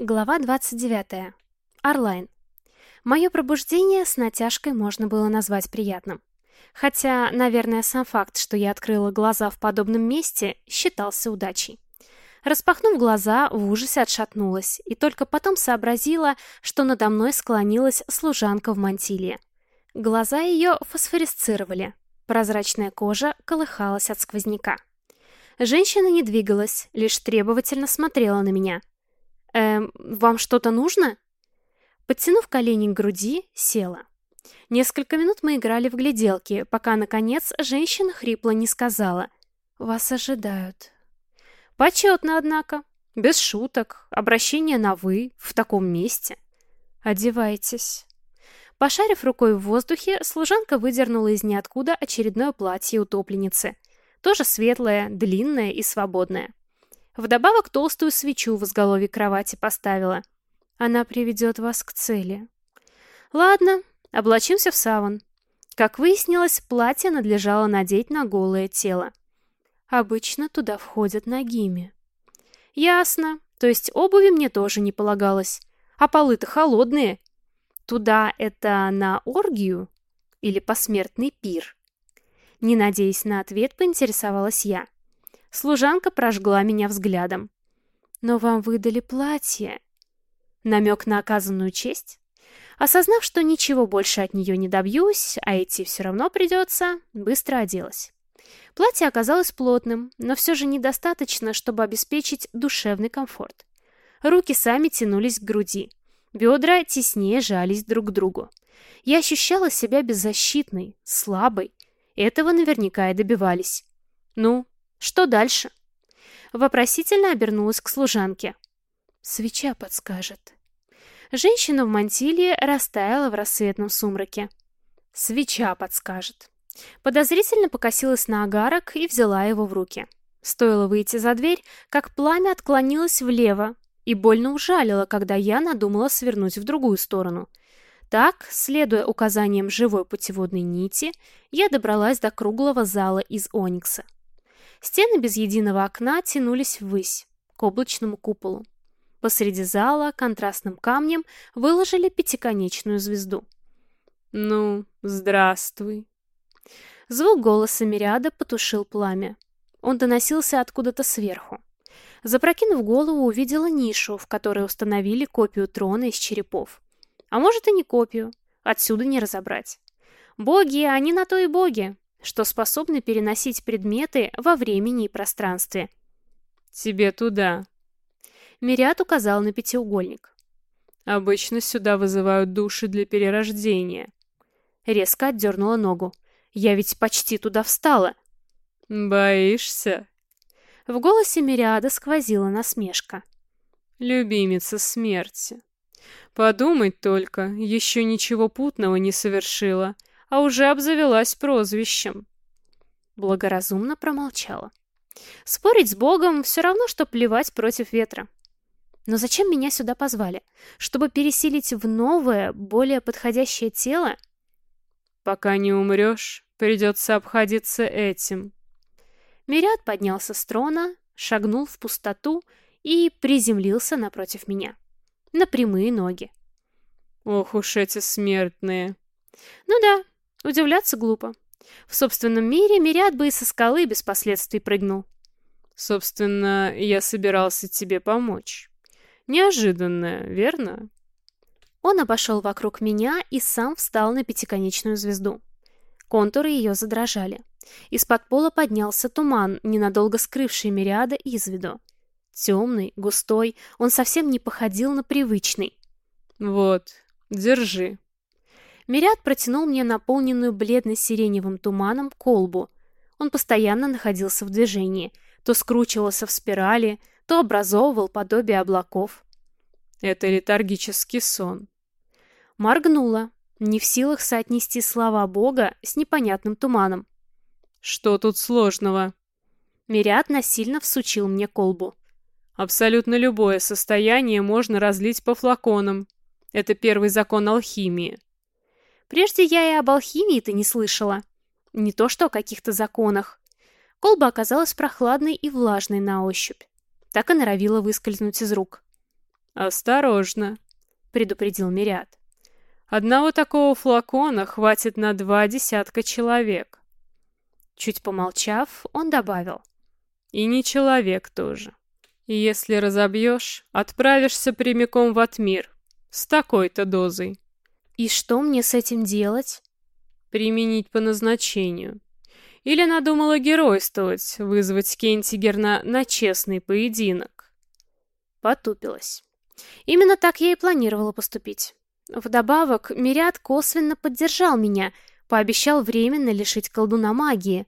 Глава 29. Орлайн. Мое пробуждение с натяжкой можно было назвать приятным. Хотя, наверное, сам факт, что я открыла глаза в подобном месте, считался удачей. Распахнув глаза, в ужасе отшатнулась и только потом сообразила, что надо мной склонилась служанка в мантиле. Глаза ее фосфорисцировали, прозрачная кожа колыхалась от сквозняка. Женщина не двигалась, лишь требовательно смотрела на меня — «Эм, вам что-то нужно?» Подтянув колени к груди, села. Несколько минут мы играли в гляделки, пока, наконец, женщина хрипло не сказала. «Вас ожидают». Почетно, однако. Без шуток. Обращение на «вы» в таком месте. Одевайтесь. Пошарив рукой в воздухе, служанка выдернула из ниоткуда очередное платье утопленницы. Тоже светлое, длинное и свободное. Вдобавок толстую свечу в изголовье кровати поставила. Она приведет вас к цели. Ладно, облачимся в саван. Как выяснилось, платье надлежало надеть на голое тело. Обычно туда входят ногими. Ясно. То есть обуви мне тоже не полагалось. А полы-то холодные. Туда это на оргию? Или посмертный пир? Не надеясь на ответ, поинтересовалась я. Служанка прожгла меня взглядом. «Но вам выдали платье». Намек на оказанную честь? Осознав, что ничего больше от нее не добьюсь, а идти все равно придется, быстро оделась. Платье оказалось плотным, но все же недостаточно, чтобы обеспечить душевный комфорт. Руки сами тянулись к груди. Бедра теснее жались друг к другу. Я ощущала себя беззащитной, слабой. Этого наверняка и добивались. Ну, что дальше? Вопросительно обернулась к служанке. Свеча подскажет. Женщина в мантиле растаяла в рассветном сумраке. Свеча подскажет. Подозрительно покосилась на агарок и взяла его в руки. Стоило выйти за дверь, как пламя отклонилось влево и больно ужалило, когда я надумала свернуть в другую сторону. Так, следуя указаниям живой путеводной нити, я добралась до круглого зала из оникса. Стены без единого окна тянулись ввысь, к облачному куполу. Посреди зала контрастным камнем выложили пятиконечную звезду. «Ну, здравствуй». Звук голоса Мириада потушил пламя. Он доносился откуда-то сверху. Запрокинув голову, увидела нишу, в которой установили копию трона из черепов. А может и не копию, отсюда не разобрать. Боги, они на то и боги, что способны переносить предметы во времени и пространстве. «Тебе туда». Мириад указал на пятиугольник. «Обычно сюда вызывают души для перерождения». Резко отдернула ногу. «Я ведь почти туда встала». «Боишься?» В голосе Мириада сквозила насмешка. «Любимица смерти. Подумать только, еще ничего путного не совершила, а уже обзавелась прозвищем. Благоразумно промолчала. Спорить с Богом все равно, что плевать против ветра. Но зачем меня сюда позвали? Чтобы переселить в новое, более подходящее тело? Пока не умрешь, придется обходиться этим. Мириад поднялся с трона, шагнул в пустоту и приземлился напротив меня. На прямые ноги. Ох уж эти смертные. Ну да, Удивляться глупо. В собственном мире Мириад бы и со скалы без последствий прыгнул. Собственно, я собирался тебе помочь. Неожиданно, верно? Он обошел вокруг меня и сам встал на пятиконечную звезду. Контуры ее задрожали. Из-под пола поднялся туман, ненадолго скрывший Мириада из виду. Темный, густой, он совсем не походил на привычный. «Вот, держи», Мириад протянул мне наполненную бледно-сиреневым туманом колбу. Он постоянно находился в движении, то скручивался в спирали, то образовывал подобие облаков. Это летаргический сон. Моргнула, не в силах соотнести слова Бога с непонятным туманом. «Что тут сложного?» Мириад насильно всучил мне колбу. «Абсолютно любое состояние можно разлить по флаконам. Это первый закон алхимии. Прежде я и об алхимии-то не слышала. Не то что о каких-то законах. Колба оказалась прохладной и влажной на ощупь. Так и норовила выскользнуть из рук. «Осторожно», — предупредил Мириад. «Одного такого флакона хватит на два десятка человек». Чуть помолчав, он добавил. «И не человек тоже. И если разобьешь, отправишься прямиком в Атмир с такой-то дозой». «И что мне с этим делать?» «Применить по назначению. Или надумала геройствовать, вызвать Кентигерна на честный поединок?» Потупилась. Именно так я и планировала поступить. Вдобавок, Мириад косвенно поддержал меня, пообещал временно лишить колдуна магии.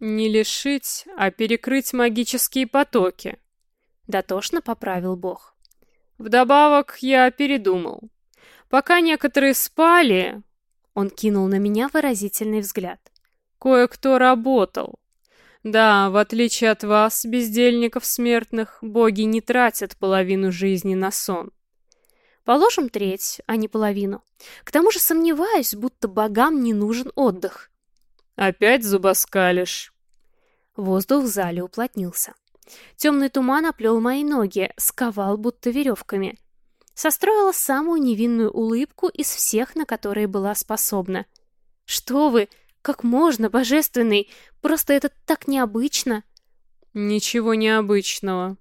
«Не лишить, а перекрыть магические потоки», — дотошно поправил бог. «Вдобавок, я передумал. Пока некоторые спали...» Он кинул на меня выразительный взгляд. «Кое-кто работал. Да, в отличие от вас, бездельников смертных, боги не тратят половину жизни на сон. Положим треть, а не половину. К тому же сомневаюсь, будто богам не нужен отдых. Опять зубоскалишь. Воздух в зале уплотнился. Темный туман оплел мои ноги, сковал будто веревками. Состроила самую невинную улыбку из всех, на которые была способна. «Что вы!» Как можно, божественный? Просто это так необычно. Ничего необычного.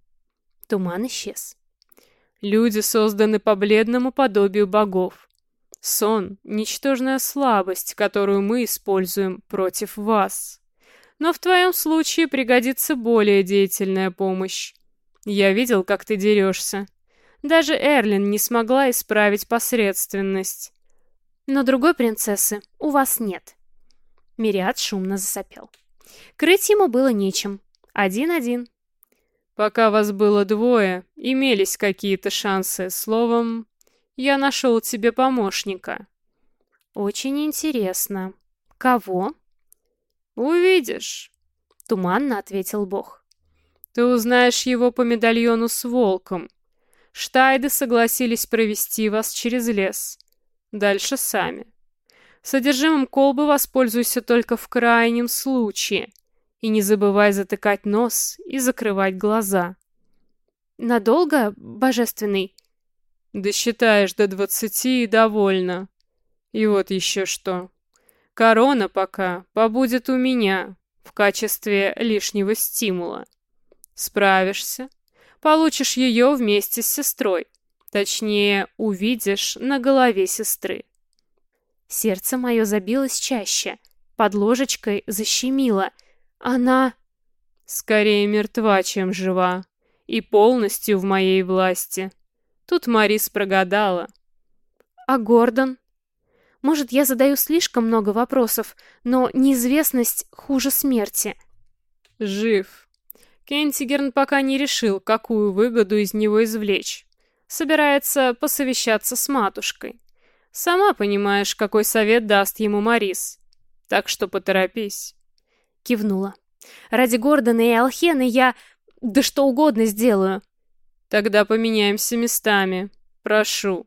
Туман исчез. Люди созданы по бледному подобию богов. Сон — ничтожная слабость, которую мы используем против вас. Но в твоем случае пригодится более деятельная помощь. Я видел, как ты дерешься. Даже Эрлин не смогла исправить посредственность. Но другой принцессы у вас нет. Мириад шумно засопел. Крыть ему было нечем. Один-один. Пока вас было двое, имелись какие-то шансы. Словом, я нашел тебе помощника. Очень интересно. Кого? Увидишь. Туманно ответил бог. Ты узнаешь его по медальону с волком. Штайды согласились провести вас через лес. Дальше сами. Содержимым колбы воспользуйся только в крайнем случае. И не забывай затыкать нос и закрывать глаза. Надолго, божественный? Досчитаешь до двадцати и довольно. И вот еще что. Корона пока побудет у меня в качестве лишнего стимула. Справишься, получишь ее вместе с сестрой. Точнее, увидишь на голове сестры. Сердце мое забилось чаще, под ложечкой защемило. Она... Скорее мертва, чем жива. И полностью в моей власти. Тут Марис прогадала. А Гордон? Может, я задаю слишком много вопросов, но неизвестность хуже смерти. Жив. Кентигерн пока не решил, какую выгоду из него извлечь. Собирается посовещаться с матушкой. Сама понимаешь, какой совет даст ему Марис. Так что поторопись. Кивнула. Ради Гордона и Алхены я... да что угодно сделаю. Тогда поменяемся местами. Прошу.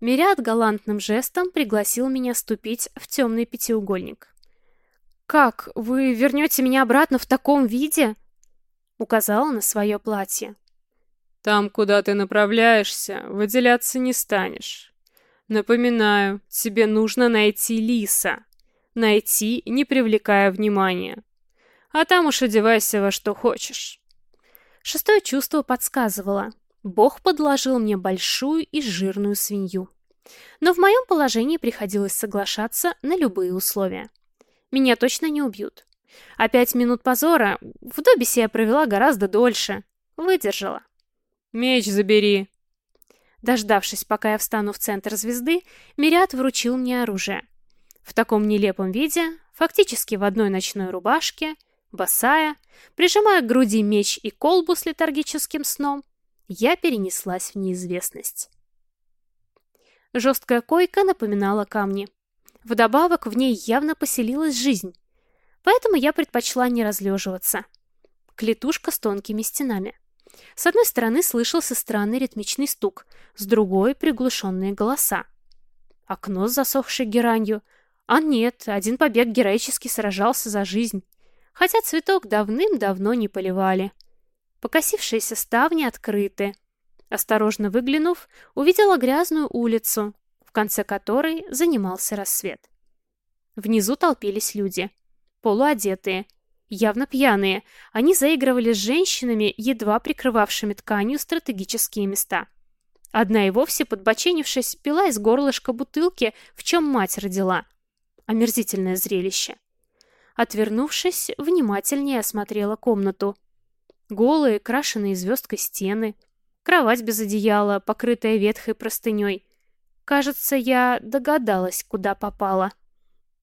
Мириад галантным жестом пригласил меня ступить в темный пятиугольник. «Как? Вы вернете меня обратно в таком виде?» Указала на свое платье. «Там, куда ты направляешься, выделяться не станешь. Напоминаю, тебе нужно найти лиса. Найти, не привлекая внимания. А там уж одевайся во что хочешь. Шестое чувство подсказывало. Бог подложил мне большую и жирную свинью. Но в моем положении приходилось соглашаться на любые условия. Меня точно не убьют. А пять минут позора в Добисе я провела гораздо дольше. Выдержала. «Меч забери», Дождавшись, пока я встану в центр звезды, Мириад вручил мне оружие. В таком нелепом виде, фактически в одной ночной рубашке, босая, прижимая к груди меч и колбу с летаргическим сном, я перенеслась в неизвестность. Жесткая койка напоминала камни. Вдобавок в ней явно поселилась жизнь, поэтому я предпочла не разлеживаться. Клетушка с тонкими стенами. С одной стороны слышался странный ритмичный стук, с другой — приглушенные голоса. Окно с засохшей геранью. А нет, один побег героически сражался за жизнь. Хотя цветок давным-давно не поливали. Покосившиеся ставни открыты. Осторожно выглянув, увидела грязную улицу, в конце которой занимался рассвет. Внизу толпились люди, полуодетые, явно пьяные. Они заигрывали с женщинами, едва прикрывавшими тканью стратегические места. Одна и вовсе, подбоченившись, пила из горлышка бутылки, в чем мать родила. Омерзительное зрелище. Отвернувшись, внимательнее осмотрела комнату. Голые, крашеные звездкой стены, кровать без одеяла, покрытая ветхой простыней. Кажется, я догадалась, куда попала.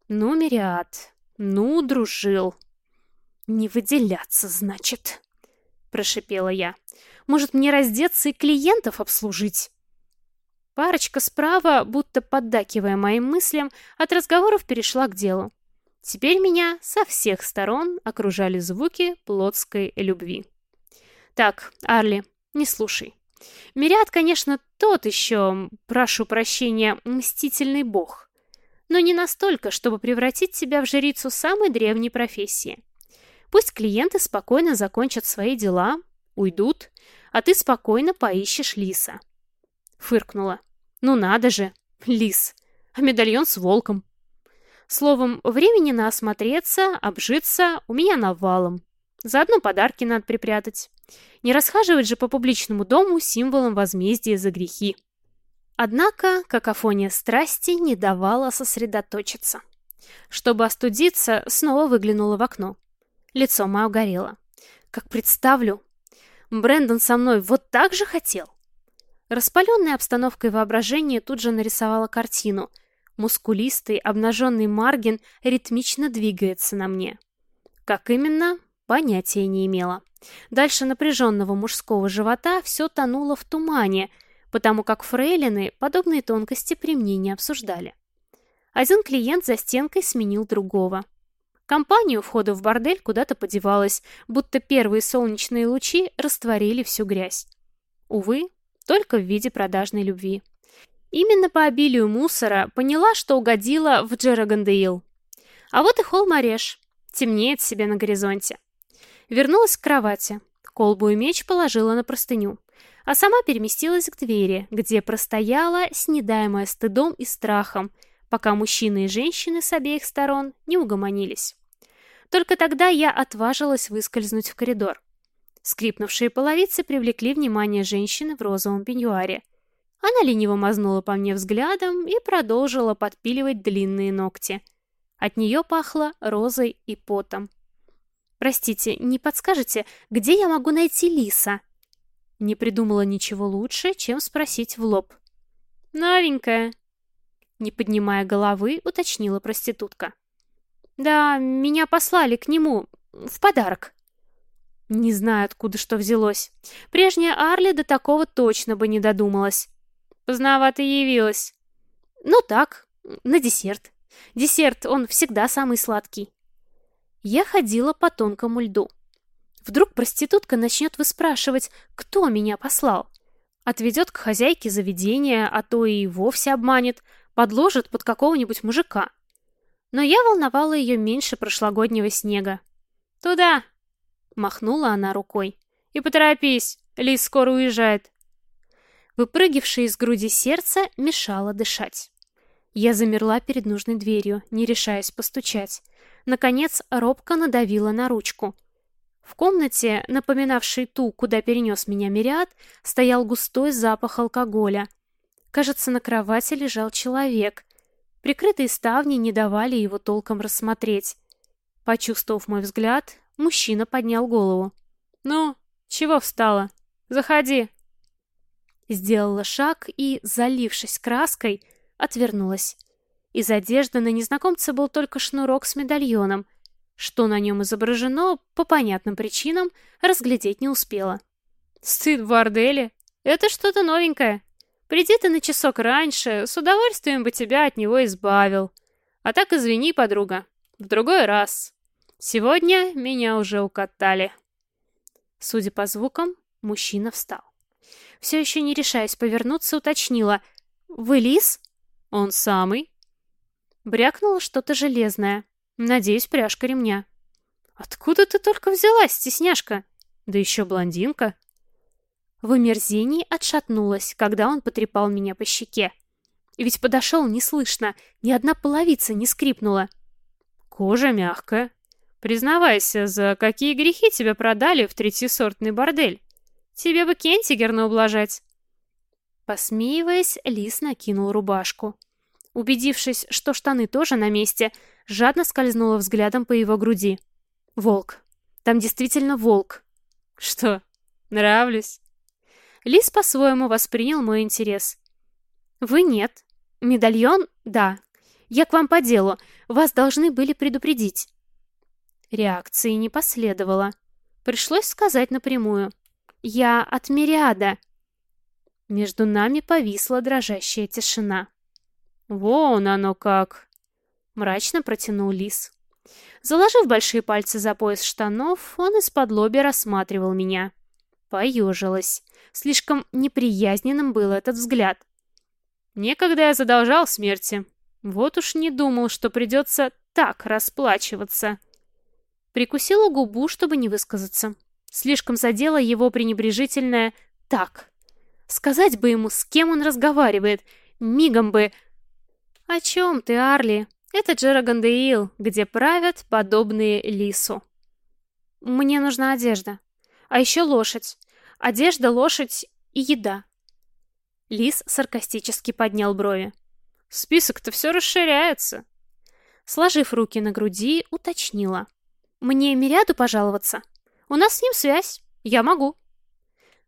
Ну, Мириад, ну, дружил. Не выделяться, значит, прошипела я. Может, мне раздеться и клиентов обслужить? Парочка справа, будто поддакивая моим мыслям, от разговоров перешла к делу. Теперь меня со всех сторон окружали звуки плотской любви. Так, Арли, не слушай. Мириад, конечно, тот еще, прошу прощения, мстительный бог. Но не настолько, чтобы превратить тебя в жрицу самой древней профессии. Пусть клиенты спокойно закончат свои дела, уйдут, а ты спокойно поищешь лиса. Фыркнула. Ну надо же, лис. А медальон с волком. Словом, времени на осмотреться, обжиться у меня навалом. Заодно подарки надо припрятать. Не расхаживать же по публичному дому символом возмездия за грехи. Однако какофония страсти не давала сосредоточиться. Чтобы остудиться, снова выглянула в окно. Лицо мое горело. Как представлю, Брэндон со мной вот так же хотел. Распаленная обстановкой воображения тут же нарисовала картину. Мускулистый, обнаженный Маргин ритмично двигается на мне. Как именно, понятия не имела. Дальше напряженного мужского живота все тонуло в тумане, потому как фрейлины подобные тонкости при мне не обсуждали. Один клиент за стенкой сменил другого. Компания у входа в бордель куда-то подевалась, будто первые солнечные лучи растворили всю грязь. Увы, только в виде продажной любви. Именно по обилию мусора поняла, что угодила в Джерагандеил. А вот и холм Ореш. Темнеет себе на горизонте. Вернулась к кровати. Колбу и меч положила на простыню. А сама переместилась к двери, где простояла, снедаемая стыдом и страхом, пока мужчины и женщины с обеих сторон не угомонились. Только тогда я отважилась выскользнуть в коридор. Скрипнувшие половицы привлекли внимание женщины в розовом пеньюаре. Она лениво мазнула по мне взглядом и продолжила подпиливать длинные ногти. От нее пахло розой и потом. «Простите, не подскажете, где я могу найти лиса?» Не придумала ничего лучше, чем спросить в лоб. «Новенькая», — не поднимая головы, уточнила проститутка. Да, меня послали к нему в подарок. Не знаю, откуда что взялось. Прежняя Арли до такого точно бы не додумалась. Поздновато явилась. Ну так, на десерт. Десерт, он всегда самый сладкий. Я ходила по тонкому льду. Вдруг проститутка начнет выспрашивать, кто меня послал. Отведет к хозяйке заведения, а то и вовсе обманет, подложит под какого-нибудь мужика но я волновала ее меньше прошлогоднего снега. «Туда!» — махнула она рукой. «И поторопись, Лис скоро уезжает». Выпрыгившее из груди сердце мешало дышать. Я замерла перед нужной дверью, не решаясь постучать. Наконец, робко надавила на ручку. В комнате, напоминавшей ту, куда перенес меня Мириад, стоял густой запах алкоголя. Кажется, на кровати лежал человек, Прикрытые ставни не давали его толком рассмотреть. Почувствовав мой взгляд, мужчина поднял голову. «Ну, чего встала? Заходи!» Сделала шаг и, залившись краской, отвернулась. Из одежды на незнакомце был только шнурок с медальоном. Что на нем изображено, по понятным причинам, разглядеть не успела. «Стыд в борделе? Это что-то новенькое!» Приди ты на часок раньше, с удовольствием бы тебя от него избавил. А так извини, подруга, в другой раз. Сегодня меня уже укатали. Судя по звукам, мужчина встал. Все еще не решаясь повернуться, уточнила. «Вы лис?» «Он самый». Брякнуло что-то железное. Надеюсь, пряжка ремня. «Откуда ты только взялась, стесняшка? Да еще блондинка». В омерзении отшатнулась, когда он потрепал меня по щеке. Ведь подошел неслышно, ни одна половица не скрипнула. Кожа мягкая. Признавайся, за какие грехи тебя продали в третьесортный бордель? Тебе бы Кентигерна ублажать. Посмеиваясь, Лис накинул рубашку. Убедившись, что штаны тоже на месте, жадно скользнула взглядом по его груди. Волк. Там действительно волк. Что, нравлюсь? Лис по-своему воспринял мой интерес. Вы нет. Медальон? Да. Я к вам по делу. Вас должны были предупредить. Реакции не последовало. Пришлось сказать напрямую. Я от Мириада. Между нами повисла дрожащая тишина. «Вон оно как!» — мрачно протянул лис. Заложив большие пальцы за пояс штанов, он из-под лоби рассматривал меня. Поежилась. Слишком неприязненным был этот взгляд. Некогда я задолжал смерти. Вот уж не думал, что придется так расплачиваться. Прикусила губу, чтобы не высказаться. Слишком задело его пренебрежительное «так». Сказать бы ему, с кем он разговаривает, мигом бы «О чем ты, Арли? Это Джерагандеил, где правят подобные лису». «Мне нужна одежда. А еще лошадь. Одежда, лошадь и еда». Лис саркастически поднял брови. «Список-то все расширяется». Сложив руки на груди, уточнила. «Мне Мириаду пожаловаться? У нас с ним связь. Я могу».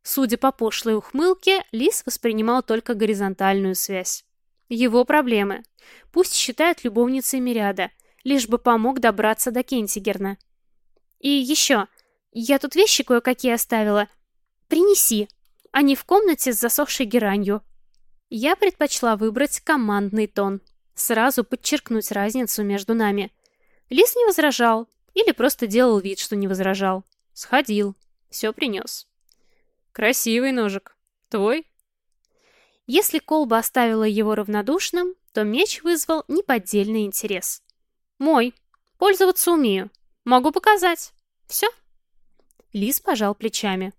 Судя по пошлой ухмылке, Лис воспринимал только горизонтальную связь. Его проблемы. Пусть считают любовницей Мириада, лишь бы помог добраться до Кентигерна. И еще, я тут вещи кое-какие оставила. Принеси. Они в комнате с засохшей геранью. Я предпочла выбрать командный тон. Сразу подчеркнуть разницу между нами. Лис не возражал. Или просто делал вид, что не возражал. Сходил. Все принес. Красивый ножик. Твой? Если колба оставила его равнодушным, то меч вызвал неподдельный интерес. «Мой. Пользоваться умею. Могу показать. Все?» Лис пожал плечами.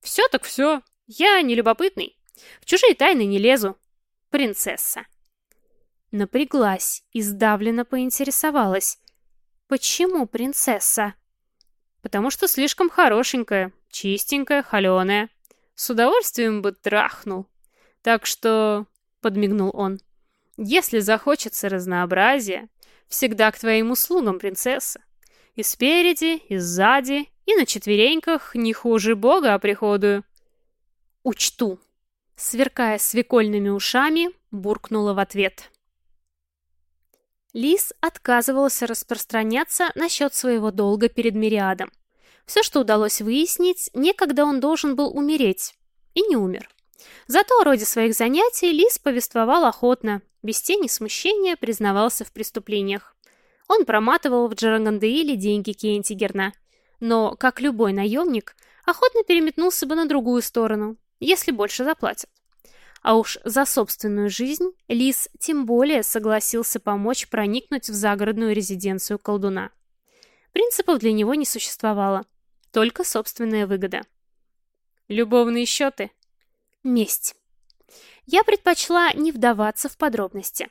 «Все так все. Я не любопытный. В чужие тайны не лезу. Принцесса». Напряглась и сдавленно поинтересовалась. «Почему принцесса?» «Потому что слишком хорошенькая, чистенькая, холеная. С удовольствием бы трахнул». Так что, — подмигнул он, — если захочется разнообразия, всегда к твоим услугам, принцесса. И спереди, и сзади, и на четвереньках не хуже бога оприходую. Учту. Сверкая свекольными ушами, буркнула в ответ. Лис отказывался распространяться насчет своего долга перед Мириадом. Все, что удалось выяснить, некогда он должен был умереть. И не умер. Зато о роде своих занятий Лис повествовал охотно, без тени смущения признавался в преступлениях. Он проматывал в Джарангандеиле деньги Кентигерна, но, как любой наемник, охотно переметнулся бы на другую сторону, если больше заплатят. А уж за собственную жизнь Лис тем более согласился помочь проникнуть в загородную резиденцию колдуна. Принципов для него не существовало, только собственная выгода. «Любовные счеты?» Месть. Я предпочла не вдаваться в подробности.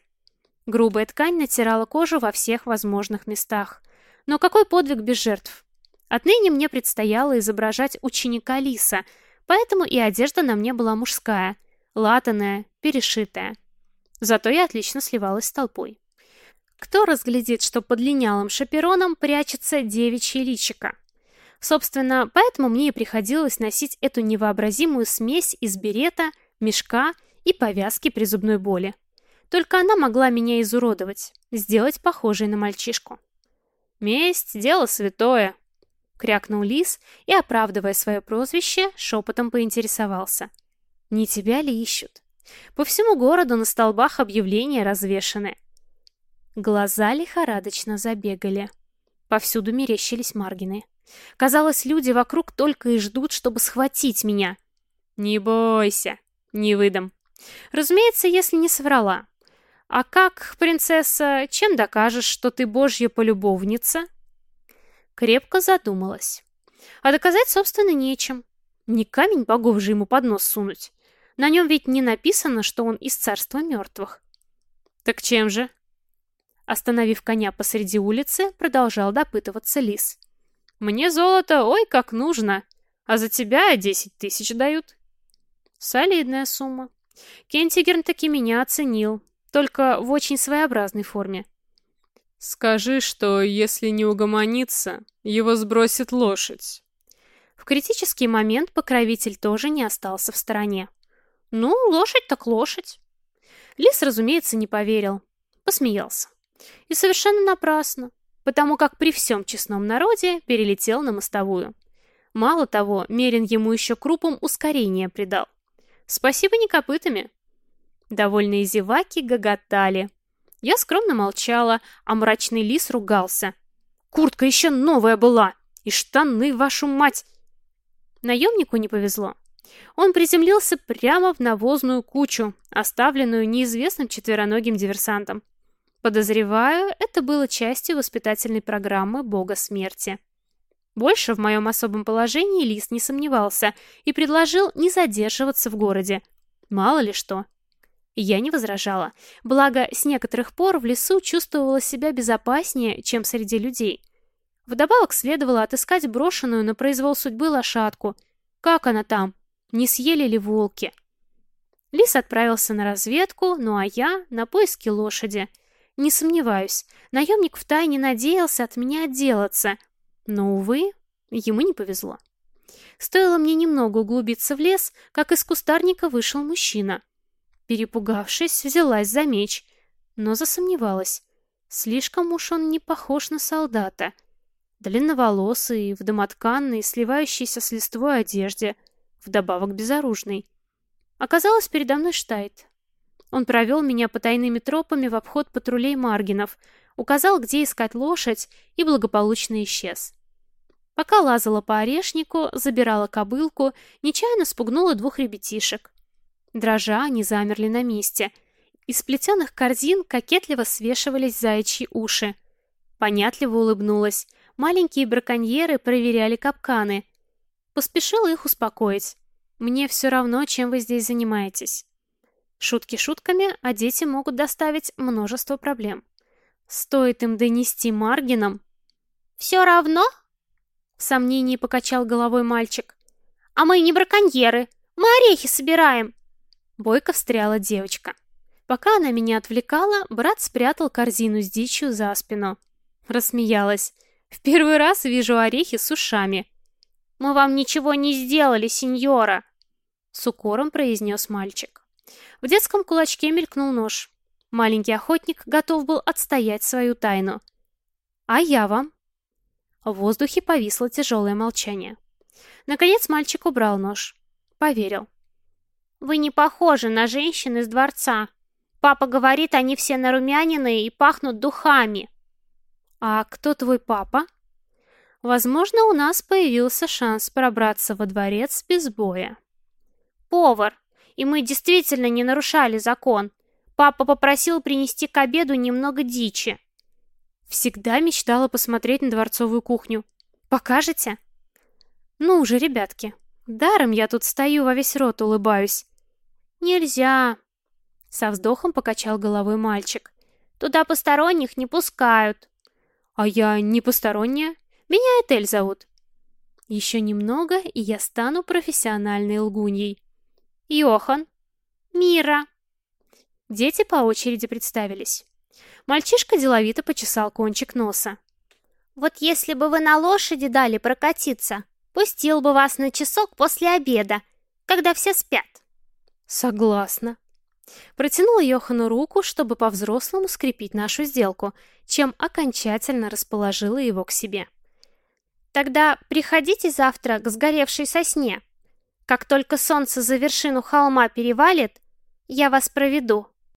Грубая ткань натирала кожу во всех возможных местах. Но какой подвиг без жертв? Отныне мне предстояло изображать ученика Лиса, поэтому и одежда на мне была мужская, латаная, перешитая. Зато я отлично сливалась с толпой. Кто разглядит, что под линялым шапероном прячется девичье личико? Собственно, поэтому мне и приходилось носить эту невообразимую смесь из берета, мешка и повязки при зубной боли. Только она могла меня изуродовать, сделать похожей на мальчишку. «Месть — дело святое», — крякнул лис и, оправдывая свое прозвище, шепотом поинтересовался. «Не тебя ли ищут? По всему городу на столбах объявления развешаны». Глаза лихорадочно забегали. Повсюду мерещились Маргины. Казалось, люди вокруг только и ждут, чтобы схватить меня. «Не бойся, не выдам». Разумеется, если не соврала. «А как, принцесса, чем докажешь, что ты божья полюбовница?» Крепко задумалась. А доказать, собственно, нечем. Не камень богов же ему под нос сунуть. На нем ведь не написано, что он из царства мертвых. Так чем же? Остановив коня посреди улицы, продолжал допытываться лис. Мне золото, ой, как нужно. А за тебя десять тысяч дают. Солидная сумма. Кентигерн таки меня оценил, только в очень своеобразной форме. Скажи, что если не угомонится, его сбросит лошадь. В критический момент покровитель тоже не остался в стороне. Ну, лошадь так лошадь. Лис, разумеется, не поверил. Посмеялся. И совершенно напрасно, потому как при всем честном народе перелетел на мостовую. Мало того, Мерин ему еще крупом ускорение придал. Спасибо не копытами. Довольные зеваки гоготали. Я скромно молчала, а мрачный лис ругался. Куртка еще новая была, и штаны, вашу мать! Наемнику не повезло. Он приземлился прямо в навозную кучу, оставленную неизвестным четвероногим диверсантом. Подозреваю, это было частью воспитательной программы Бога Смерти. Больше в моем особом положении Лис не сомневался и предложил не задерживаться в городе. Мало ли что. Я не возражала, благо с некоторых пор в лесу чувствовала себя безопаснее, чем среди людей. Вдобавок следовало отыскать брошенную на произвол судьбы лошадку. Как она там? Не съели ли волки? Лис отправился на разведку, ну а я на поиски лошади. Не сомневаюсь, наемник втайне надеялся от меня отделаться. Но, увы, ему не повезло. Стоило мне немного углубиться в лес, как из кустарника вышел мужчина. Перепугавшись, взялась за меч, но засомневалась. Слишком уж он не похож на солдата — длинноволосый, в домотканной, сливающейся с листвой одежде, вдобавок безоружный. Оказалось, передо мной Штайт. Он провел меня по тайными тропами в обход патрулей Маргинов, указал, где искать лошадь, и благополучно исчез. Пока лазала по орешнику, забирала кобылку, нечаянно спугнула двух ребятишек. Дрожа, они замерли на месте. Из плетеных корзин кокетливо свешивались заячьи уши. Понятливо улыбнулась, Маленькие браконьеры проверяли капканы. Поспешила их успокоить. Мне все равно, чем вы здесь занимаетесь. Шутки шутками, а дети могут доставить множество проблем. Стоит им донести Маргинам... «Все равно?» В сомнении покачал головой мальчик. «А мы не браконьеры, мы орехи собираем!» Бойко встряла девочка. Пока она меня отвлекала, брат спрятал корзину с дичью за спину. Рассмеялась. В первый раз вижу орехи с ушами. Мы вам ничего не сделали, сеньора, с укором произнес мальчик. В детском кулачке мелькнул нож. Маленький охотник готов был отстоять свою тайну. А я вам? В воздухе повисло тяжелое молчание. Наконец мальчик убрал нож. Поверил. Вы не похожи на женщин из дворца. Папа говорит, они все нарумянины и пахнут духами. «А кто твой папа?» Возможно, у нас появился шанс пробраться во дворец без боя. «Повар, и мы действительно не нарушали закон. Папа попросил принести к обеду немного дичи». Всегда мечтала посмотреть на дворцовую кухню. Покажете? Ну уже, ребятки, даром я тут стою во весь рот улыбаюсь. Нельзя. Со вздохом покачал головой мальчик. Туда посторонних не пускают. А я не посторонняя. Меня Этель зовут. Еще немного, и я стану профессиональной лгуньей. Йохан. Мира. Дети по очереди представились. Мальчишка деловито почесал кончик носа. Вот если бы вы на лошади дали прокатиться, пустил бы вас на часок после обеда, когда все спят. Согласна. Протянула Йохану руку, чтобы по-взрослому скрепить нашу сделку, чем окончательно расположила его к себе. «Тогда приходите завтра к сгоревшей сосне. Как только солнце за вершину холма перевалит, я вас проведу».